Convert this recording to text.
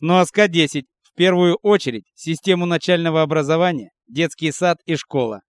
Сноска 10. В первую очередь систему начального образования, детский сад и школа.